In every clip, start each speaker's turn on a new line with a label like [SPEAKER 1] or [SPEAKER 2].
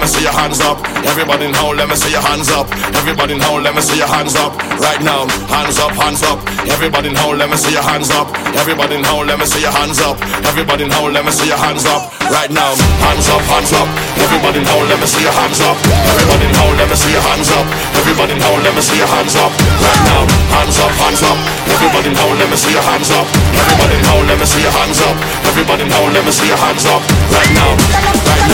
[SPEAKER 1] Let me see your hands up. Everybody in hole, let me see your hands up. Everybody in hole, let me see your hands up. Right now, hands up, hands up. Everybody in hole, let me see your hands up. Everybody in hole, let me see your hands up. Everybody in hole, let me see your hands up. Right now, hands up, hands up. Everybody in hole, let me see your hands up. Everybody in hole, let me see your hands up. Everybody in hole, let me see your hands up. Right now, hands up, hands up. Everybody in hole, let me see your hands up. Everybody in hole, let me see your hands up. Everybody in hole, let me see your hands up. Right now, right now,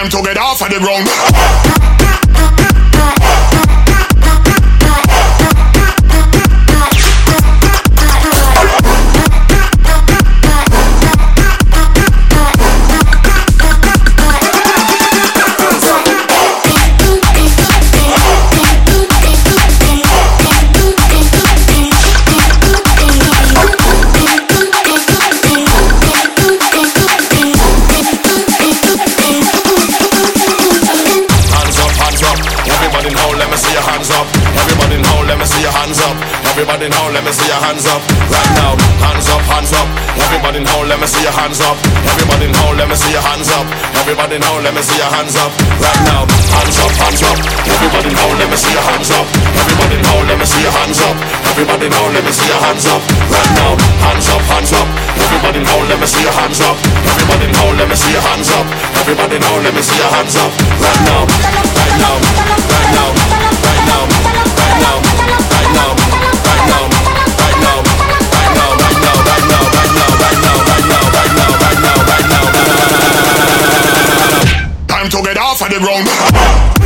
[SPEAKER 2] Time to get off of the ground.
[SPEAKER 1] Everybody now, let me see your hands up. Right now, hands up, hands up. Everybody now, let me see your hands up. Everybody now, let me see your hands up. Everybody now, let me see your hands up. Right now, hands up, hands up. Everybody now, let me see your hands up. Everybody now, let me see your hands up. Everybody now, let me see your hands up. Right now, hands up, hands up. Everybody now, let me see your hands up. Everybody now, let me see your hands up. Everybody now, let me see your hands up. Right now, off of the ground.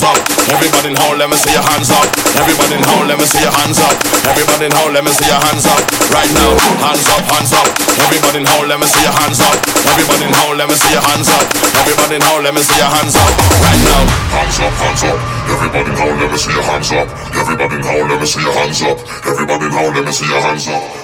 [SPEAKER 1] Everybody in let me see your hands up. Everybody in let me see your hands up. Everybody in let me see your hands up. Right now, hands up, hands up. Everybody in let me see your hands up. Everybody in let me see your hands up. Everybody in let me see your hands up. Right now, hands up, hands up. Everybody in let me see your hands up. Everybody in let me see your hands up. Everybody in let me see your hands up.